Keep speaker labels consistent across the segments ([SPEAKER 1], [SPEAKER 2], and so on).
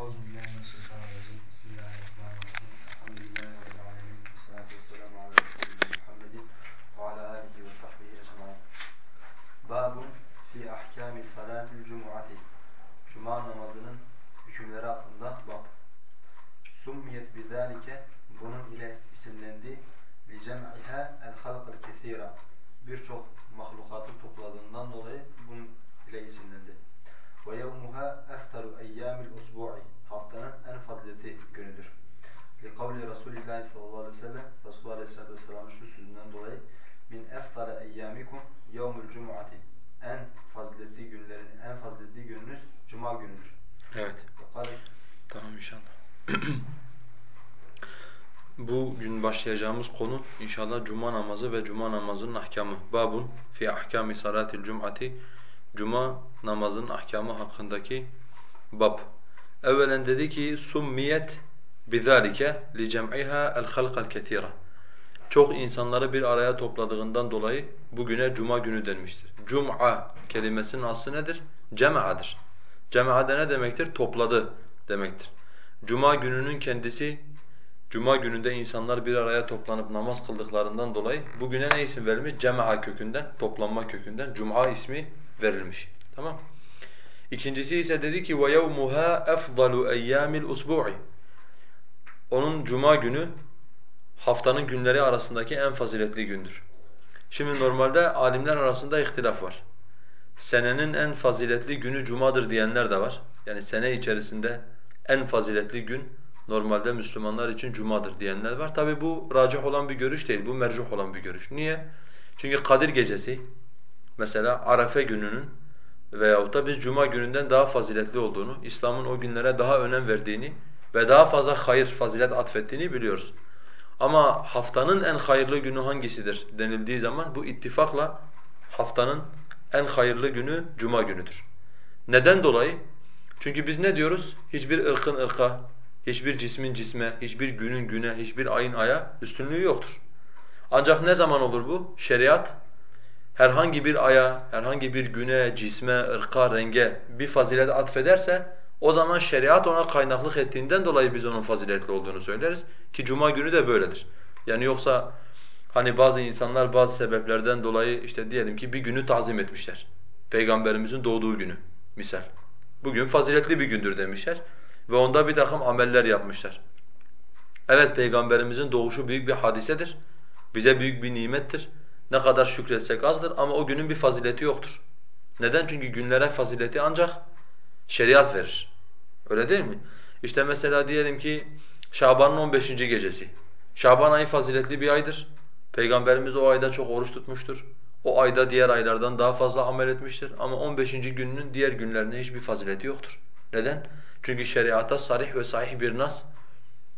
[SPEAKER 1] Euzu Babun fi ahkami salatil cum'ati. Cuma namazının hükümleri hakkında bab. Summiyet bidalike bunun ile isimlendi. Li cem'iha el halqa'l kesira. Birçok mahlukatın topladığından dolayı bunun ile isimlendi. Ve yevmuha eftaru eyyamil usbu'i. Haftanın en fazileti günüdür. Li kavli Resulillah sallallahu aleyhi ve sellem Resulullah aleyhissalatu vesselam'ın şu sözünden dolayı min eftale eyyamikum yevmul cum'ati. En faziletli günlerin en faziletli gününüz cuma günüdür.
[SPEAKER 2] Evet.
[SPEAKER 1] Ve kâle
[SPEAKER 2] Tamam inşallah. Bugün başlayacağımız konu inşallah cuma namazı ve cuma namazının ahkamı. Babun fi ahkami salatil cum'ati. Cuma namazının ahkamı hakkındaki bab. Evvelen dedi ki summiyet bizalike li cem'iha el halqal ketira. Çok insanları bir araya topladığından dolayı bugüne cuma günü denmiştir. Cum'a kelimesinin aslı nedir? Cem'adır. Cema'a ne demektir? Topladı demektir. Cuma gününün kendisi, Cuma gününde insanlar bir araya toplanıp namaz kıldıklarından dolayı bugüne ne isim verilmiş? Cema'a kökünden, toplanma kökünden Cuma ismi verilmiş. Tamam İkincisi ise dedi ki وَيَوْمُهَا أَفْضَلُ اَيَّامِ الْاُسْبُعِ Onun Cuma günü haftanın günleri arasındaki en faziletli gündür. Şimdi normalde alimler arasında ihtilaf var senenin en faziletli günü cumadır diyenler de var. Yani sene içerisinde en faziletli gün normalde Müslümanlar için cumadır diyenler var. Tabi bu racih olan bir görüş değil, bu mercuh olan bir görüş. Niye? Çünkü Kadir gecesi mesela Arefe gününün veyahut da biz cuma gününden daha faziletli olduğunu, İslam'ın o günlere daha önem verdiğini ve daha fazla hayır, fazilet atfettiğini biliyoruz. Ama haftanın en hayırlı günü hangisidir denildiği zaman bu ittifakla haftanın en hayırlı günü cuma günüdür. Neden dolayı? Çünkü biz ne diyoruz? Hiçbir ırkın ırka, hiçbir cismin cisme, hiçbir günün güne, hiçbir ayın aya üstünlüğü yoktur. Ancak ne zaman olur bu? Şeriat herhangi bir aya, herhangi bir güne, cisme, ırka, renge bir fazilet atfederse o zaman şeriat ona kaynaklık ettiğinden dolayı biz onun faziletli olduğunu söyleriz ki cuma günü de böyledir. Yani yoksa Hani bazı insanlar bazı sebeplerden dolayı işte diyelim ki bir günü tazim etmişler. Peygamberimizin doğduğu günü misal. Bugün faziletli bir gündür demişler ve onda bir takım ameller yapmışlar. Evet Peygamberimizin doğuşu büyük bir hadisedir. Bize büyük bir nimettir. Ne kadar şükretsek azdır ama o günün bir fazileti yoktur. Neden? Çünkü günlere fazileti ancak şeriat verir. Öyle değil mi? İşte mesela diyelim ki Şaban'ın 15. gecesi. Şaban ayı faziletli bir aydır. Peygamberimiz o ayda çok oruç tutmuştur. O ayda diğer aylardan daha fazla amel etmiştir ama 15. gününün diğer günlerinde hiçbir fazileti yoktur. Neden? Çünkü şeriata sarih ve sahih bir nas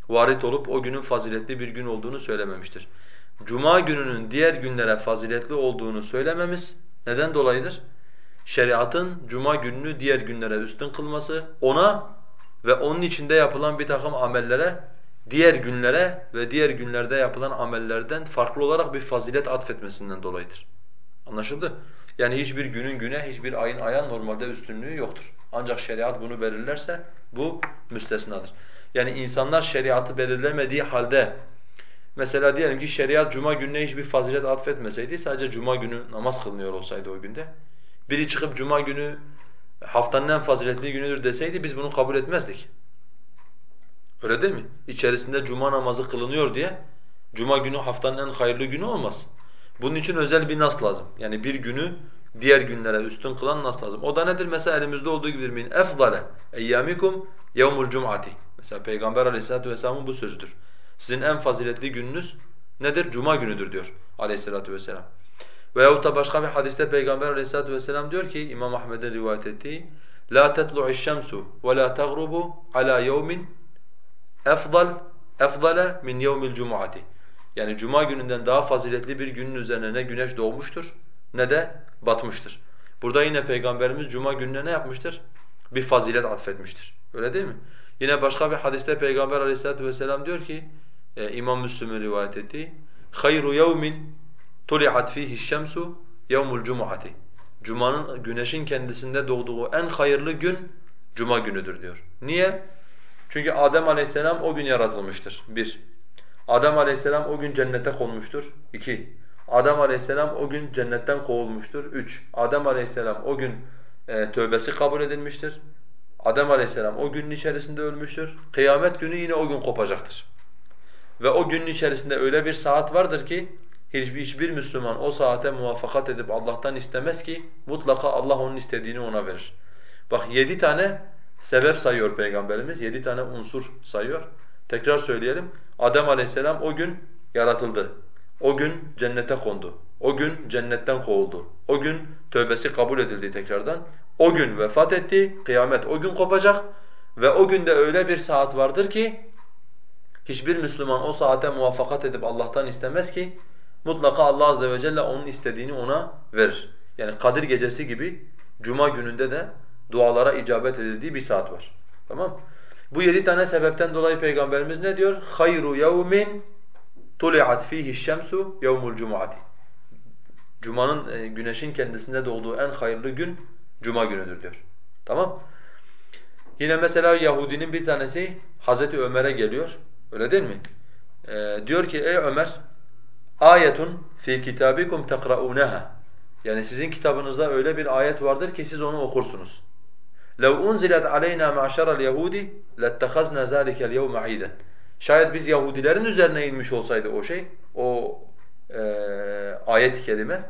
[SPEAKER 2] varit olup o günün faziletli bir gün olduğunu söylememiştir. Cuma gününün diğer günlere faziletli olduğunu söylememiz neden dolayıdır? Şeriatın cuma gününü diğer günlere üstün kılması, ona ve onun içinde yapılan bir takım amellere diğer günlere ve diğer günlerde yapılan amellerden farklı olarak bir fazilet atfetmesinden dolayıdır. Anlaşıldı? Yani hiçbir günün güne, hiçbir ayın aya normalde üstünlüğü yoktur. Ancak şeriat bunu belirlerse bu müstesnadır. Yani insanlar şeriatı belirlemediği halde mesela diyelim ki şeriat cuma gününe hiçbir fazilet atfetmeseydi sadece cuma günü namaz kılınıyor olsaydı o günde biri çıkıp cuma günü haftanın en faziletli günüdür deseydi biz bunu kabul etmezdik. Öyle değil mi? İçerisinde cuma namazı kılınıyor diye cuma günü haftanın en hayırlı günü olmaz. Bunun için özel bir nas lazım. Yani bir günü diğer günlere üstün kılan nas lazım. O da nedir? Mesela elimizde olduğu gibi min efdale eyyamikum yevmul cum'ati. Mesela Peygamber Aleyhissalatu vesselam'ın bu sözüdür. Sizin en faziletli gününüz nedir? Cuma günüdür diyor Aleyhissalatu vesselam. Veyahut da başka bir hadiste Peygamber Aleyhissalatu vesselam diyor ki İmam Ahmed'in rivayet ettiği la tetlu'u'ş şemsu ve la tagrubu ala yevmin efdal efdale min yevmil cumuati. Yani cuma gününden daha faziletli bir günün üzerine ne güneş doğmuştur ne de batmıştır. Burada yine peygamberimiz cuma gününe ne yapmıştır? Bir fazilet atfetmiştir. Öyle değil mi? Yine başka bir hadiste peygamber Aleyhisselatü vesselam diyor ki e, İmam Müslim'in rivayet ettiği hayru yevmin tuli'at fihi şemsu yevmul cumuati. Cuma'nın güneşin kendisinde doğduğu en hayırlı gün cuma günüdür diyor. Niye? Çünkü Adem aleyhisselam o gün yaratılmıştır. Bir. Adem aleyhisselam o gün cennete konmuştur. İki. Adem aleyhisselam o gün cennetten kovulmuştur. Üç. Adem aleyhisselam o gün e, tövbesi kabul edilmiştir. Adem aleyhisselam o günün içerisinde ölmüştür. Kıyamet günü yine o gün kopacaktır. Ve o günün içerisinde öyle bir saat vardır ki hiçbir Müslüman o saate muvaffakat edip Allah'tan istemez ki mutlaka Allah onun istediğini ona verir. Bak yedi tane sebep sayıyor Peygamberimiz, yedi tane unsur sayıyor. Tekrar söyleyelim, Adem aleyhisselam o gün yaratıldı. O gün cennete kondu. O gün cennetten kovuldu. O gün tövbesi kabul edildi tekrardan. O gün vefat etti, kıyamet o gün kopacak ve o günde öyle bir saat vardır ki hiçbir Müslüman o saate muvaffakat edip Allah'tan istemez ki mutlaka Allah azze ve celle onun istediğini ona verir. Yani Kadir gecesi gibi cuma gününde de dualara icabet edildiği bir saat var. Tamam? Bu yedi tane sebepten dolayı Peygamberimiz ne diyor? Hayru yevmin tuli'at fihi şemsu yevmul cum'ati. Cuma'nın e, güneşin kendisinde doğduğu en hayırlı gün cuma günüdür diyor. Tamam? Yine mesela Yahudinin bir tanesi Hazreti Ömer'e geliyor. Öyle değil mi? Ee, diyor ki ey Ömer ayetun fi kitabikum tekraunaha. Yani sizin kitabınızda öyle bir ayet vardır ki siz onu okursunuz. لَوْ اُنْزِلَتْ عَلَيْنَا مَعْشَرَ الْيَهُودِ لَاتَّخَذْنَا ذَٰلِكَ الْيَوْمَ عِيدًا Şayet biz Yahudilerin üzerine inmiş olsaydı o şey, o e, ayet-i kerime,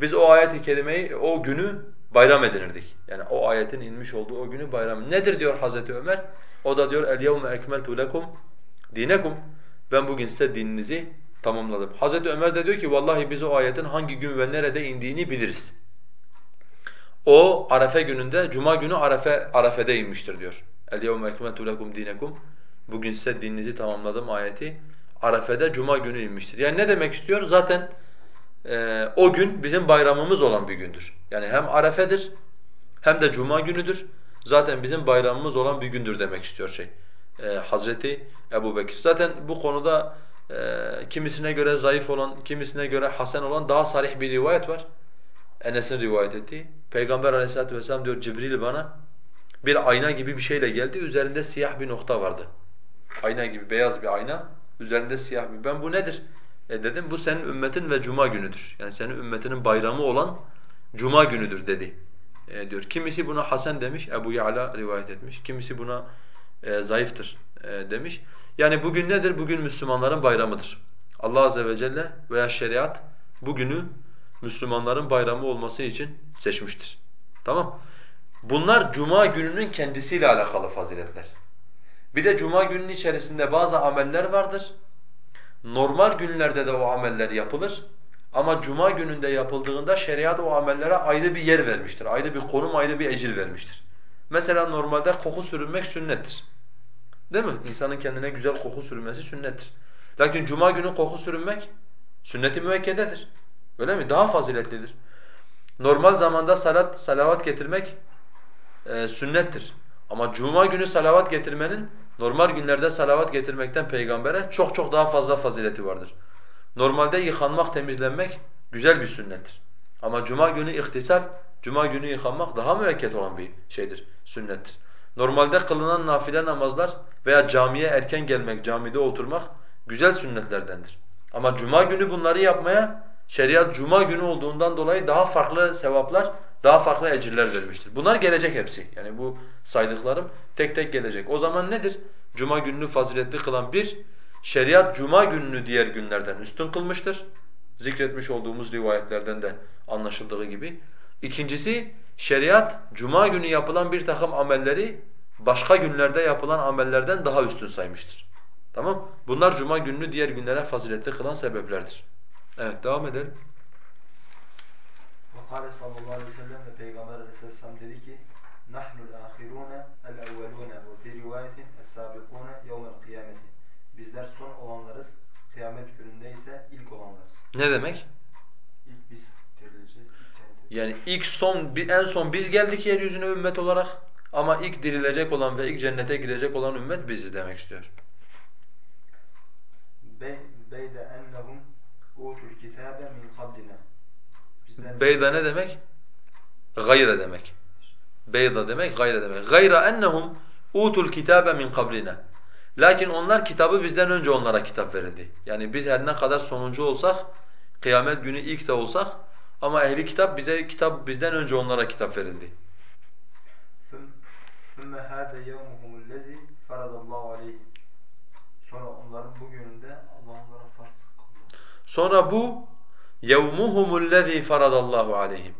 [SPEAKER 2] biz o ayet-i kerimeyi, o günü bayram edinirdik. Yani o ayetin inmiş olduğu o günü bayram. Nedir diyor Hazreti Ömer? O da diyor el-yevme ekmeltu lekum dinekum. Ben bugün size dininizi tamamladım. Hazreti Ömer de diyor ki vallahi biz o ayetin hangi gün ve nerede indiğini biliriz. O Arefe gününde cuma günü Arefe Arefe'de inmiştir diyor. El-yevme ekmeltu lekum dinekum. Bugün size dininizi tamamladım ayeti. Arefe'de cuma günü inmiştir. Yani ne demek istiyor? Zaten e, o gün bizim bayramımız olan bir gündür. Yani hem Arefe'dir hem de cuma günüdür. Zaten bizim bayramımız olan bir gündür demek istiyor şey. E, Hazreti Ebu Bekir. Zaten bu konuda e, kimisine göre zayıf olan, kimisine göre hasen olan daha sarih bir rivayet var. Enes'in rivayet ettiği. Peygamber aleyhissalatu vesselam diyor Cibril bana bir ayna gibi bir şeyle geldi. Üzerinde siyah bir nokta vardı. Ayna gibi beyaz bir ayna. Üzerinde siyah bir. Ben bu nedir? E dedim bu senin ümmetin ve cuma günüdür. Yani senin ümmetinin bayramı olan cuma günüdür dedi. E, diyor. Kimisi buna Hasan demiş, Ebu Ya'la rivayet etmiş. Kimisi buna e, zayıftır e, demiş. Yani bugün nedir? Bugün Müslümanların bayramıdır. Allah azze ve celle veya şeriat bugünü Müslümanların bayramı olması için seçmiştir. Tamam? Bunlar cuma gününün kendisiyle alakalı faziletler. Bir de cuma gününün içerisinde bazı ameller vardır. Normal günlerde de o ameller yapılır. Ama cuma gününde yapıldığında şeriat o amellere ayrı bir yer vermiştir. Ayrı bir konum, ayrı bir ecir vermiştir. Mesela normalde koku sürünmek sünnettir. Değil mi? İnsanın kendine güzel koku sürmesi sünnettir. Lakin cuma günü koku sürünmek sünnet-i müekkededir. Öyle mi? Daha faziletlidir. Normal zamanda salat, salavat getirmek e, sünnettir. Ama cuma günü salavat getirmenin normal günlerde salavat getirmekten peygambere çok çok daha fazla fazileti vardır. Normalde yıkanmak, temizlenmek güzel bir sünnettir. Ama cuma günü ihtisal, cuma günü yıkanmak daha müekket olan bir şeydir, sünnettir. Normalde kılınan nafile namazlar veya camiye erken gelmek, camide oturmak güzel sünnetlerdendir. Ama cuma günü bunları yapmaya şeriat cuma günü olduğundan dolayı daha farklı sevaplar, daha farklı ecirler vermiştir. Bunlar gelecek hepsi. Yani bu saydıklarım tek tek gelecek. O zaman nedir? Cuma gününü faziletli kılan bir, şeriat cuma gününü diğer günlerden üstün kılmıştır. Zikretmiş olduğumuz rivayetlerden de anlaşıldığı gibi. İkincisi, şeriat cuma günü yapılan bir takım amelleri başka günlerde yapılan amellerden daha üstün saymıştır. Tamam? Bunlar cuma gününü diğer günlere faziletli kılan sebeplerdir. Evet, devam edelim.
[SPEAKER 1] Kale sallallahu aleyhi ve sellem ve Peygamber aleyhisselam dedi ki Nahnul ahirune el evvelune ve fi rivayetin es-sabikune yevmel kıyameti. Bizler son olanlarız, kıyamet gününde ise ilk olanlarız.
[SPEAKER 2] Ne demek?
[SPEAKER 1] İlk biz dirileceğiz, ilk.
[SPEAKER 2] Yani ilk son, en son biz geldik yeryüzüne ümmet olarak ama ilk dirilecek olan ve ilk cennete girecek olan ümmet biziz demek istiyor.
[SPEAKER 1] Beyde ennehum utul kitabe min kablina. Bizler
[SPEAKER 2] Beyda ne demek? Gayre demek. Beyda demek, gayre demek. Gayra ennehum utul kitabe min qablina. Lakin onlar kitabı bizden önce onlara kitap verildi. Yani biz her ne kadar sonuncu olsak, kıyamet günü ilk de olsak ama ehli kitap bize kitap bizden önce onlara kitap verildi.
[SPEAKER 1] ثُمَّ هَذَا يَوْمُهُمُ الَّذِي فَرَضَ اللّٰهُ عَلَيْهِمْ Sonra onların bugününde Allah onlara farz kıldı.
[SPEAKER 2] Sonra bu يَوْمُهُمُ الَّذ۪ي فَرَضَ اللّٰهُ عَلَيْهِمْ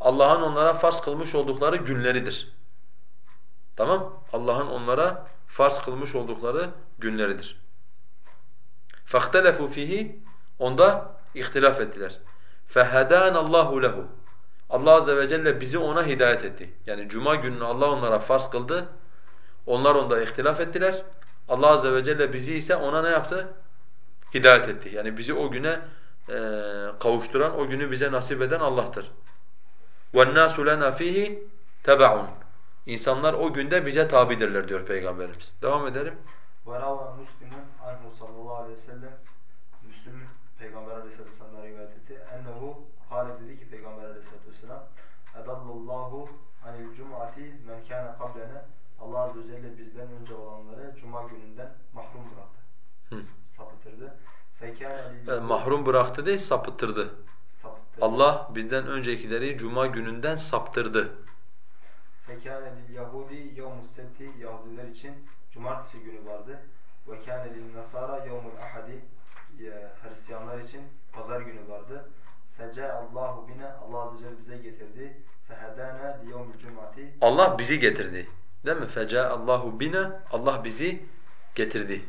[SPEAKER 2] Allah'ın onlara farz kılmış oldukları günleridir. Tamam? Allah'ın onlara farz kılmış oldukları günleridir. فَاخْتَلَفُوا ف۪يهِ Onda ihtilaf ettiler. فَهَدَانَ اللّٰهُ لَهُ Allah azze ve celle bizi ona hidayet etti. Yani cuma gününü Allah onlara farz kıldı. Onlar onda ihtilaf ettiler. Allah azze ve celle bizi ise ona ne yaptı? Hidayet etti. Yani bizi o güne e, kavuşturan, o günü bize nasip eden Allah'tır. وَالنَّاسُ لَنَا ف۪يهِ تَبَعٌ İnsanlar o günde bize tabidirler diyor Peygamberimiz. Devam edelim.
[SPEAKER 1] وَرَوَى مُسْلِمٌ anhu sallallahu aleyhi ve sellem Müslüm Peygamber aleyhissalatu vesselam'a rivayet etti. Ennehu kâle dedi ki Peygamber aleyhissalatu vesselam Edallallahu anil cum'ati men kâne kablene Allah azze ve celle bizden önce olanları cuma gününden mahrum bıraktı.
[SPEAKER 2] Hı.
[SPEAKER 1] Sapıtırdı. Fekâne
[SPEAKER 2] E, mahrum bıraktı değil, sapıttırdı.
[SPEAKER 1] sapıttırdı.
[SPEAKER 2] Allah bizden öncekileri cuma gününden saptırdı.
[SPEAKER 1] Fekâne lil Yahudi yevmus sebti Yahudiler için cumartesi günü vardı. Ve kâne lil Nasara yevmul ahadi ya, Hristiyanlar için pazar günü vardı. Fece Allahu bine Allah azze ve bize getirdi. Fehedâne li cum'ati
[SPEAKER 2] Allah bizi getirdi. Değil mi? Feca Allahu bina Allah bizi getirdi.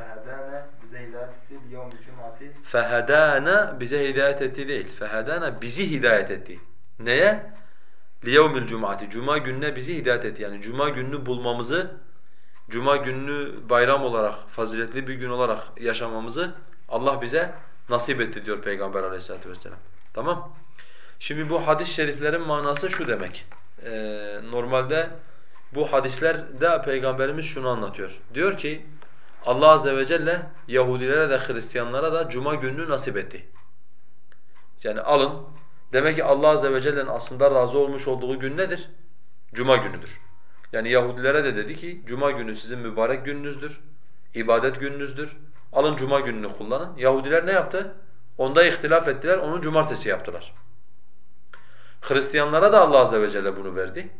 [SPEAKER 1] Fehedâne bize hidayet etti li yevmil cum'ati
[SPEAKER 2] Fehedana bize hidayet etti değil. Fehedana bizi hidayet etti. Neye? Liyevmil cum'ati. Cuma gününe bizi hidayet etti. Yani cuma gününü bulmamızı, cuma gününü bayram olarak, faziletli bir gün olarak yaşamamızı Allah bize nasip etti diyor Peygamber aleyhissalatu vesselam. Tamam? Şimdi bu hadis-i şeriflerin manası şu demek. Ee, normalde bu hadislerde Peygamberimiz şunu anlatıyor. Diyor ki Allah azze ve celle Yahudilere de Hristiyanlara da cuma gününü nasip etti. Yani alın. Demek ki Allah azze ve celle'nin aslında razı olmuş olduğu gün nedir? Cuma günüdür. Yani Yahudilere de dedi ki cuma günü sizin mübarek gününüzdür. ibadet gününüzdür. Alın cuma gününü kullanın. Yahudiler ne yaptı? Onda ihtilaf ettiler, onu cumartesi yaptılar. Hristiyanlara da Allah azze ve celle bunu verdi.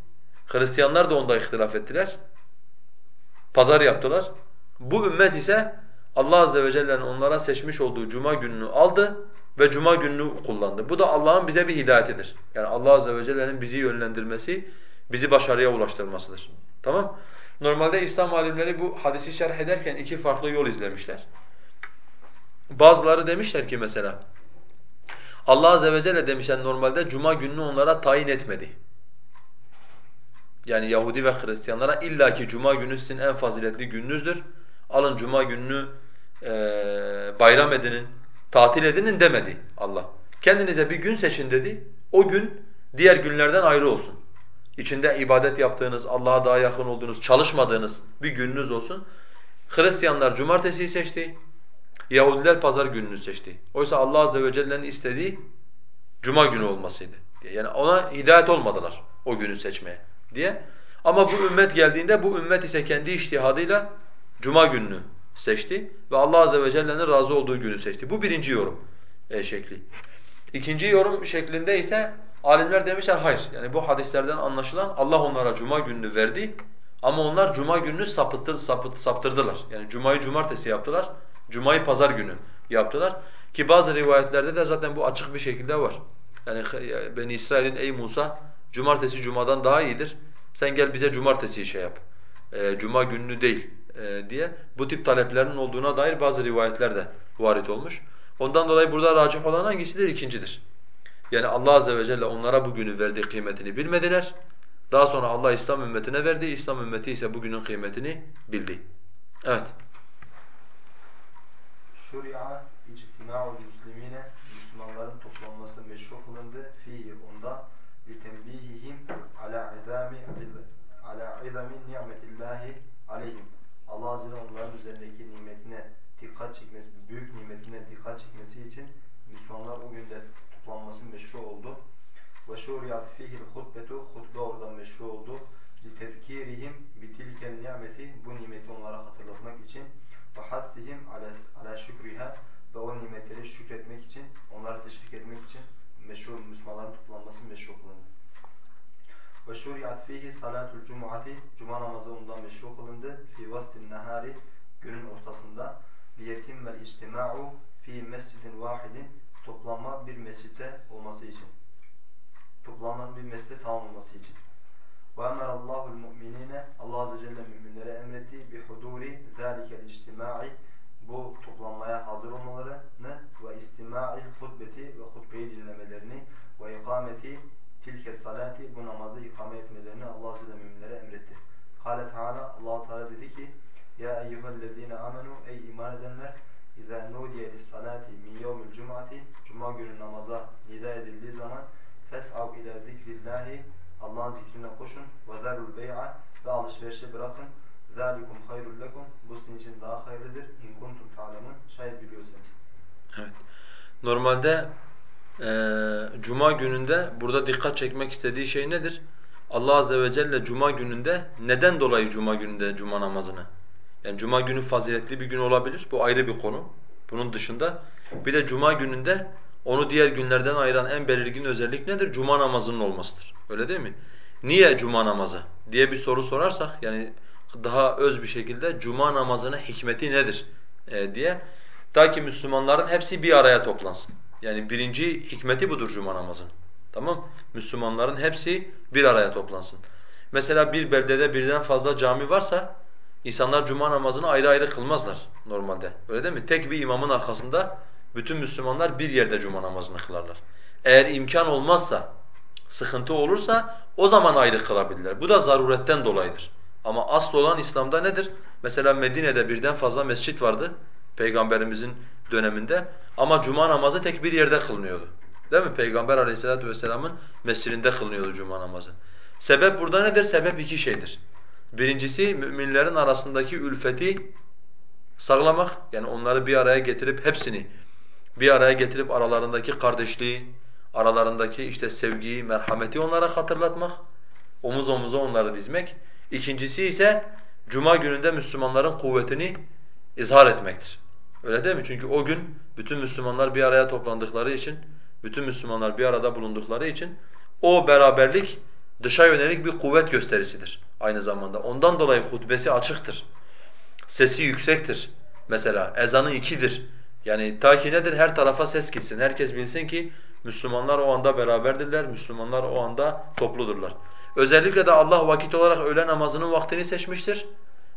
[SPEAKER 2] Hristiyanlar da onda ihtilaf ettiler. Pazar yaptılar. Bu ümmet ise Allah azze ve celle'nin onlara seçmiş olduğu cuma gününü aldı ve cuma gününü kullandı. Bu da Allah'ın bize bir hidayetidir. Yani Allah azze ve celle'nin bizi yönlendirmesi, bizi başarıya ulaştırmasıdır. Tamam? Normalde İslam alimleri bu hadisi şerh ederken iki farklı yol izlemişler. Bazıları demişler ki mesela Allah azze ve celle demişler normalde cuma gününü onlara tayin etmedi. Yani Yahudi ve Hristiyanlara illaki cuma günü sizin en faziletli gününüzdür. Alın cuma gününü e, bayram edinin, tatil edinin demedi Allah. Kendinize bir gün seçin dedi. O gün diğer günlerden ayrı olsun. İçinde ibadet yaptığınız, Allah'a daha yakın olduğunuz, çalışmadığınız bir gününüz olsun. Hristiyanlar cumartesiyi seçti. Yahudiler pazar gününü seçti. Oysa Allah azze ve celle'nin istediği cuma günü olmasıydı. Yani ona hidayet olmadılar o günü seçmeye diye. Ama bu ümmet geldiğinde bu ümmet ise kendi iştihadıyla cuma gününü seçti ve Allah azze ve celle'nin razı olduğu günü seçti. Bu birinci yorum e, şekli. İkinci yorum şeklinde ise alimler demişler hayır. Yani bu hadislerden anlaşılan Allah onlara cuma gününü verdi ama onlar cuma gününü sapıttır, sapıt, saptırdılar. Yani cumayı cumartesi yaptılar, cumayı pazar günü yaptılar. Ki bazı rivayetlerde de zaten bu açık bir şekilde var. Yani Beni İsrail'in ey Musa cumartesi cumadan daha iyidir. Sen gel bize cumartesi şey yap. E, cuma gününü değil diye bu tip taleplerinin olduğuna dair bazı rivayetler de varit olmuş. Ondan dolayı burada racih olan hangisidir? İkincidir. Yani Allah azze ve celle onlara bugünün verdiği kıymetini bilmediler. Daha sonra Allah İslam ümmetine verdi. İslam ümmeti ise bugünün kıymetini bildi. Evet.
[SPEAKER 1] Şuri'a ictima'ul muslimine Müslümanların toplanması meşru kılındı. Fihi onda litembihihim ala izami ala izami nimetillahi aleyhim. Allah azze ve onların üzerindeki nimetine dikkat çekmesi, büyük nimetine dikkat çekmesi için Müslümanlar o günde toplanması meşru oldu. Ve şuriyat fihil hutbetu hutbe oradan meşru oldu. لِتَذْكِيرِهِمْ بِتِلْكَ النِّعْمَةِ Bu nimeti onlara hatırlatmak için وَحَثِّهِمْ عَلَى شُكْرِهَا Ve o nimetleri şükretmek için, onları teşvik etmek için meşhur Müslümanların toplanması meşru kılındı. Ve şuriat fihi salatul cum'ati Cuma namazı ondan meşru kılındı. Fi vastin nahari günün ortasında liyetimmel içtima'u fi mescidin vahidin toplanma bir mescitte olması için. Toplanmanın bir mescitte tamam olması için. Ve emerallahul mu'minine Allah azze ve celle müminlere emretti bi huduri zalikel içtima'i bu toplanmaya hazır olmalarını ve istima'il hutbeti ve hutbeyi dinlemelerini ve ikameti tilke salati bu namazı ikame etmelerini Allah Azze ve müminlere emretti. Kâle Teala Allah Teala dedi ki: Ya eyyuhellezine amenu ey iman edenler İzâ nudiye lis-salati min yevmil cum'ati Cuma günü namaza nida edildiği zaman fes'av ila zikrillahi Allah'ın zikrine koşun ve zerul bey'a ve alışverişi bırakın. Zalikum hayrul lekum bu sizin için daha hayırlıdır. İn kuntum ta'lemun şayet biliyorsanız.
[SPEAKER 2] Evet. Normalde Cuma gününde burada dikkat çekmek istediği şey nedir? Allah Azze ve Celle Cuma gününde neden dolayı Cuma gününde Cuma namazını? Yani Cuma günü faziletli bir gün olabilir, bu ayrı bir konu. Bunun dışında bir de Cuma gününde onu diğer günlerden ayıran en belirgin özellik nedir? Cuma namazının olmasıdır. Öyle değil mi? Niye Cuma namazı diye bir soru sorarsak yani daha öz bir şekilde Cuma namazının hikmeti nedir e, diye ta ki Müslümanların hepsi bir araya toplansın. Yani birinci hikmeti budur cuma namazının. Tamam? Müslümanların hepsi bir araya toplansın. Mesela bir beldede birden fazla cami varsa insanlar cuma namazını ayrı ayrı kılmazlar normalde. Öyle değil mi? Tek bir imamın arkasında bütün Müslümanlar bir yerde cuma namazını kılarlar. Eğer imkan olmazsa, sıkıntı olursa o zaman ayrı kılabilirler. Bu da zaruretten dolayıdır. Ama asıl olan İslam'da nedir? Mesela Medine'de birden fazla mescit vardı. Peygamberimizin döneminde. Ama cuma namazı tek bir yerde kılınıyordu. Değil mi? Peygamber aleyhissalatu vesselamın mescidinde kılınıyordu cuma namazı. Sebep burada nedir? Sebep iki şeydir. Birincisi müminlerin arasındaki ülfeti sağlamak. Yani onları bir araya getirip hepsini bir araya getirip aralarındaki kardeşliği, aralarındaki işte sevgiyi, merhameti onlara hatırlatmak. Omuz omuza onları dizmek. İkincisi ise cuma gününde Müslümanların kuvvetini izhar etmektir. Öyle değil mi? Çünkü o gün bütün Müslümanlar bir araya toplandıkları için, bütün Müslümanlar bir arada bulundukları için o beraberlik dışa yönelik bir kuvvet gösterisidir aynı zamanda. Ondan dolayı hutbesi açıktır. Sesi yüksektir mesela. Ezanı ikidir. Yani ta ki nedir? Her tarafa ses gitsin. Herkes bilsin ki Müslümanlar o anda beraberdirler, Müslümanlar o anda topludurlar. Özellikle de Allah vakit olarak öğle namazının vaktini seçmiştir.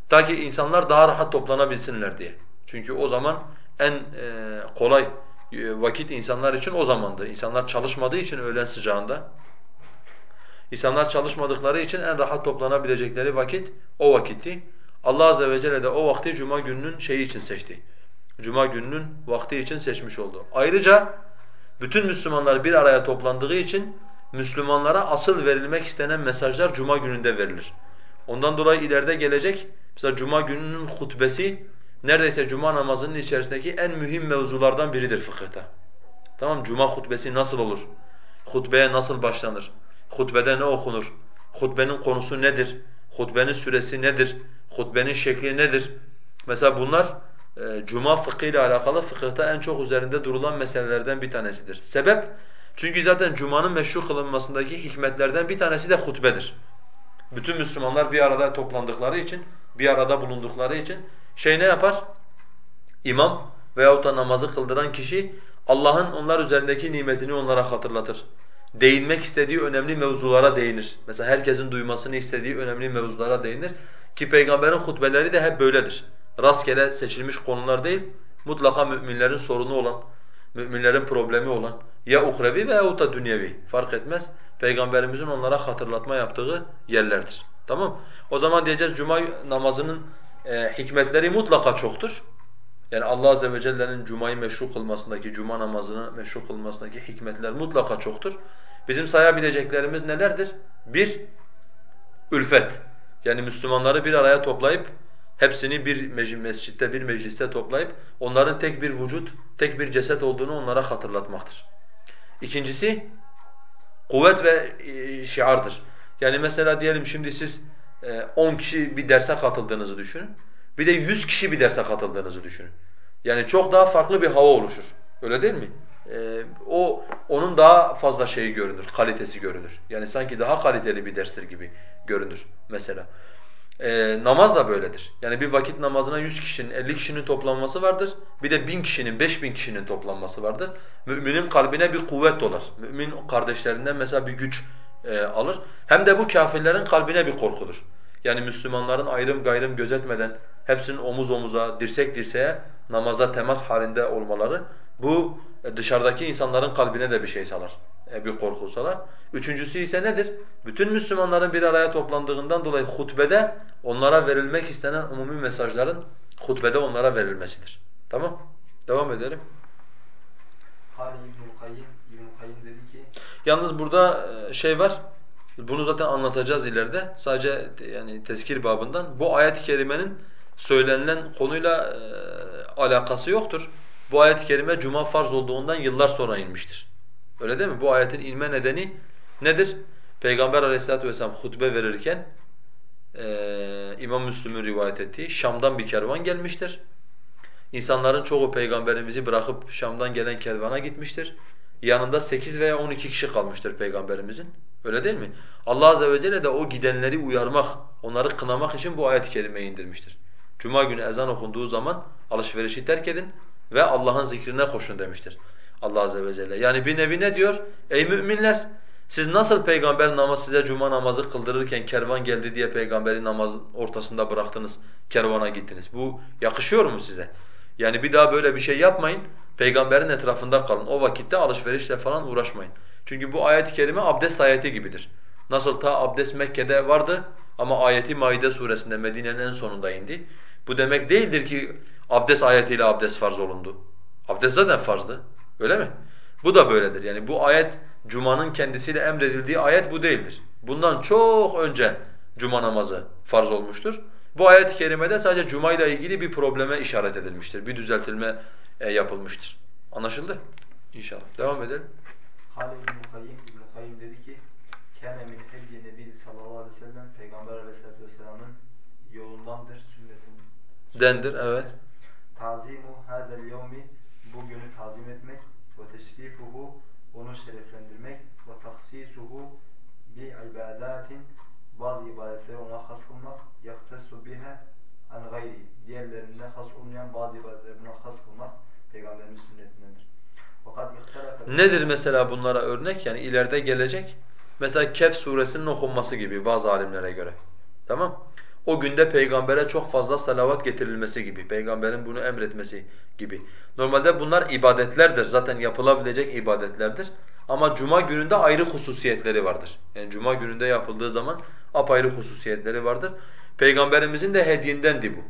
[SPEAKER 2] Ta ki insanlar daha rahat toplanabilsinler diye. Çünkü o zaman en e, kolay e, vakit insanlar için o zamandı. İnsanlar çalışmadığı için öğlen sıcağında. İnsanlar çalışmadıkları için en rahat toplanabilecekleri vakit o vakitti. Allah azze ve celle de o vakti cuma gününün şeyi için seçti. Cuma gününün vakti için seçmiş oldu. Ayrıca bütün Müslümanlar bir araya toplandığı için Müslümanlara asıl verilmek istenen mesajlar cuma gününde verilir. Ondan dolayı ileride gelecek mesela cuma gününün hutbesi neredeyse cuma namazının içerisindeki en mühim mevzulardan biridir fıkıhta. Tamam Cuma hutbesi nasıl olur? Hutbeye nasıl başlanır? Hutbede ne okunur? Hutbenin konusu nedir? Hutbenin süresi nedir? Hutbenin şekli nedir? Mesela bunlar e, Cuma fıkhı ile alakalı fıkıhta en çok üzerinde durulan meselelerden bir tanesidir. Sebep? Çünkü zaten Cuma'nın meşru kılınmasındaki hikmetlerden bir tanesi de hutbedir. Bütün Müslümanlar bir arada toplandıkları için, bir arada bulundukları için şey ne yapar? İmam veyahut da namazı kıldıran kişi Allah'ın onlar üzerindeki nimetini onlara hatırlatır. Değinmek istediği önemli mevzulara değinir. Mesela herkesin duymasını istediği önemli mevzulara değinir. Ki peygamberin hutbeleri de hep böyledir. Rastgele seçilmiş konular değil, mutlaka müminlerin sorunu olan, müminlerin problemi olan ya uhrevi veyahut da dünyevi fark etmez. Peygamberimizin onlara hatırlatma yaptığı yerlerdir. Tamam? O zaman diyeceğiz cuma namazının e, hikmetleri mutlaka çoktur. Yani Allah azze ve celle'nin cumayı meşru kılmasındaki, cuma namazını meşru kılmasındaki hikmetler mutlaka çoktur. Bizim sayabileceklerimiz nelerdir? Bir, ülfet. Yani Müslümanları bir araya toplayıp hepsini bir mescitte, bir mecliste toplayıp onların tek bir vücut, tek bir ceset olduğunu onlara hatırlatmaktır. İkincisi kuvvet ve e, şiardır. Yani mesela diyelim şimdi siz 10 kişi bir derse katıldığınızı düşünün. Bir de 100 kişi bir derse katıldığınızı düşünün. Yani çok daha farklı bir hava oluşur. Öyle değil mi? Ee, o onun daha fazla şeyi görünür, kalitesi görünür. Yani sanki daha kaliteli bir derstir gibi görünür mesela. Ee, namaz da böyledir. Yani bir vakit namazına 100 kişinin, 50 kişinin toplanması vardır. Bir de 1000 kişinin, 5000 kişinin toplanması vardır. Müminin kalbine bir kuvvet dolar. Mümin kardeşlerinden mesela bir güç e, alır. Hem de bu kafirlerin kalbine bir korkudur. Yani Müslümanların ayrım gayrım gözetmeden hepsinin omuz omuza, dirsek dirseğe namazda temas halinde olmaları bu e, dışarıdaki insanların kalbine de bir şey salar, e, bir korku salar. Üçüncüsü ise nedir? Bütün Müslümanların bir araya toplandığından dolayı hutbede onlara verilmek istenen umumi mesajların hutbede onlara verilmesidir. Tamam? Devam edelim.
[SPEAKER 1] Kale İbnül Kayyim, İbnül Kayyim dedi ki
[SPEAKER 2] Yalnız burada e, şey var. Bunu zaten anlatacağız ileride. Sadece yani tezkir babından bu ayet-i kerimenin söylenilen konuyla e, alakası yoktur. Bu ayet-i kerime cuma farz olduğundan yıllar sonra inmiştir. Öyle değil mi? Bu ayetin inme nedeni nedir? Peygamber aleyhissalatu vesselam hutbe verirken e, İmam Müslüm'ün rivayet ettiği Şam'dan bir kervan gelmiştir. İnsanların çoğu peygamberimizi bırakıp Şam'dan gelen kervana gitmiştir. Yanında 8 veya 12 kişi kalmıştır peygamberimizin. Öyle değil mi? Allah azze ve celle de o gidenleri uyarmak, onları kınamak için bu ayet-i kerimeyi indirmiştir. Cuma günü ezan okunduğu zaman alışverişi terk edin ve Allah'ın zikrine koşun demiştir. Allah azze ve celle. Yani bir nevi ne diyor? Ey müminler siz nasıl peygamber namaz size cuma namazı kıldırırken kervan geldi diye peygamberi namazın ortasında bıraktınız, kervana gittiniz. Bu yakışıyor mu size? Yani bir daha böyle bir şey yapmayın. Peygamberin etrafında kalın. O vakitte alışverişle falan uğraşmayın. Çünkü bu ayet-i kerime abdest ayeti gibidir. Nasıl ta abdest Mekke'de vardı ama ayeti Maide suresinde Medine'nin en sonunda indi. Bu demek değildir ki abdest ayetiyle abdest farz olundu. Abdest zaten farzdı. Öyle mi? Bu da böyledir. Yani bu ayet Cuma'nın kendisiyle emredildiği ayet bu değildir. Bundan çok önce Cuma namazı farz olmuştur. Bu ayet-i kerimede sadece Cuma ile ilgili bir probleme işaret edilmiştir. Bir düzeltilme e, yapılmıştır. Anlaşıldı? İnşallah. Devam edelim.
[SPEAKER 1] Kale İbnül Kayyim, İbnül Kayyim dedi ki Kâne min hediye Nebi sallallahu aleyhi ve sellem Peygamber aleyhissalatu vesselamın yolundandır, sünnetin.
[SPEAKER 2] Dendir, evet.
[SPEAKER 1] Tazimu hadel yevmi bugünü tazim etmek ve teşrifuhu onu şereflendirmek ve taksisuhu bi ibadatin bazı ibadetleri ona has kılmak yaktesu biha an gayri diğerlerinden has olmayan bazı ibadetleri buna has kılmak peygamberin sünnetindendir. Fakat
[SPEAKER 2] Nedir mesela bunlara örnek? Yani ileride gelecek. Mesela Kehf suresinin okunması gibi bazı alimlere göre. Tamam? O günde peygambere çok fazla salavat getirilmesi gibi, peygamberin bunu emretmesi gibi. Normalde bunlar ibadetlerdir, zaten yapılabilecek ibadetlerdir. Ama cuma gününde ayrı hususiyetleri vardır. Yani cuma gününde yapıldığı zaman apayrı hususiyetleri vardır. Peygamberimizin de hediyindendi bu.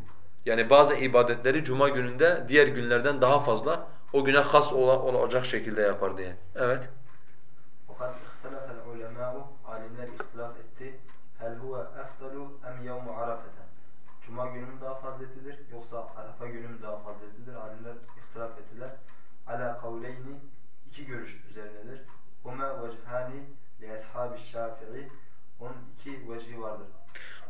[SPEAKER 2] Yani bazı ibadetleri cuma gününde diğer günlerden daha fazla o güne has olacak şekilde yapar diye. Evet.
[SPEAKER 1] Alimler ihtilaf etti. Hel huve efdalu em yevmu arafete. Cuma günü mü daha faziletlidir yoksa Arafa günü mü daha faziletlidir? Alimler ihtilaf ettiler. Ala kavleyni iki görüş üzerinedir. Huma vechani li ashabi şafii. Onun iki vecihi vardır.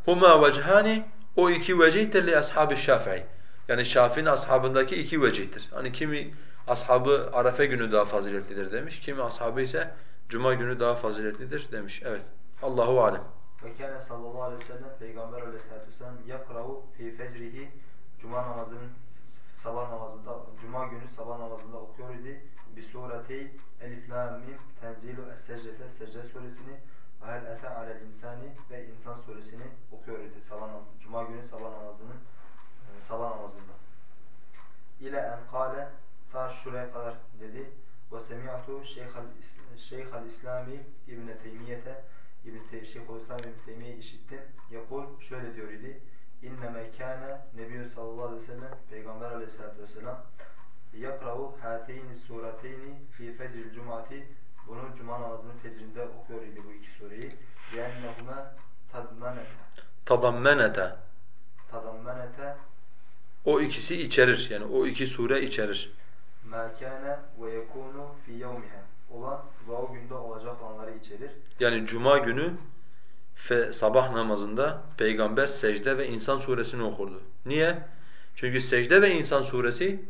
[SPEAKER 2] Huma vechani o iki vecihtir li ashabi Şafii. Yani Şafii'nin ashabındaki iki vecihtir. Hani kimi ashabı Arafa günü daha faziletlidir demiş, kimi ashabı ise Cuma günü daha faziletlidir demiş. Evet. Allahu alem.
[SPEAKER 1] Ve kâne sallallahu aleyhi ve sellem Peygamber aleyhissalatu vesselam yakra'u fi fecrihi Cuma namazının sabah namazında Cuma günü sabah namazında okuyor idi. Bi sureti Elif Lam Mim Tenzilu Es-Secdete Secde suresini Hel Ete alel insani ve İnsan suresini okuyor idi Cuma günü sabah namazının e, sabah namazında. İle en kâle ta şuraya kadar dedi. Ve semi'tu Şeyh'al İslami İbn Teymiyete İbn Şeyhülislam İbn Teymiye işittim. Yakul şöyle diyor idi. İnneme kâne Nebi sallallahu aleyhi ve sellem Peygamber aleyhissalatu vesselam yakra'u hâteyni surateyni fi fecril cum'ati bunu cuma namazının fecrinde okuyor idi bu iki sureyi. لِأَنَّهُمَا تَضْمَنَتَ
[SPEAKER 2] Tadammenete.
[SPEAKER 1] Tadammenete
[SPEAKER 2] O ikisi içerir. Yani o iki sure içerir.
[SPEAKER 1] مَا كَانَ وَيَكُونُ فِي يَوْمِهَا olan ve o günde olacak olanları içerir.
[SPEAKER 2] Yani cuma günü fe, sabah namazında peygamber secde ve insan suresini okurdu. Niye? Çünkü secde ve insan suresi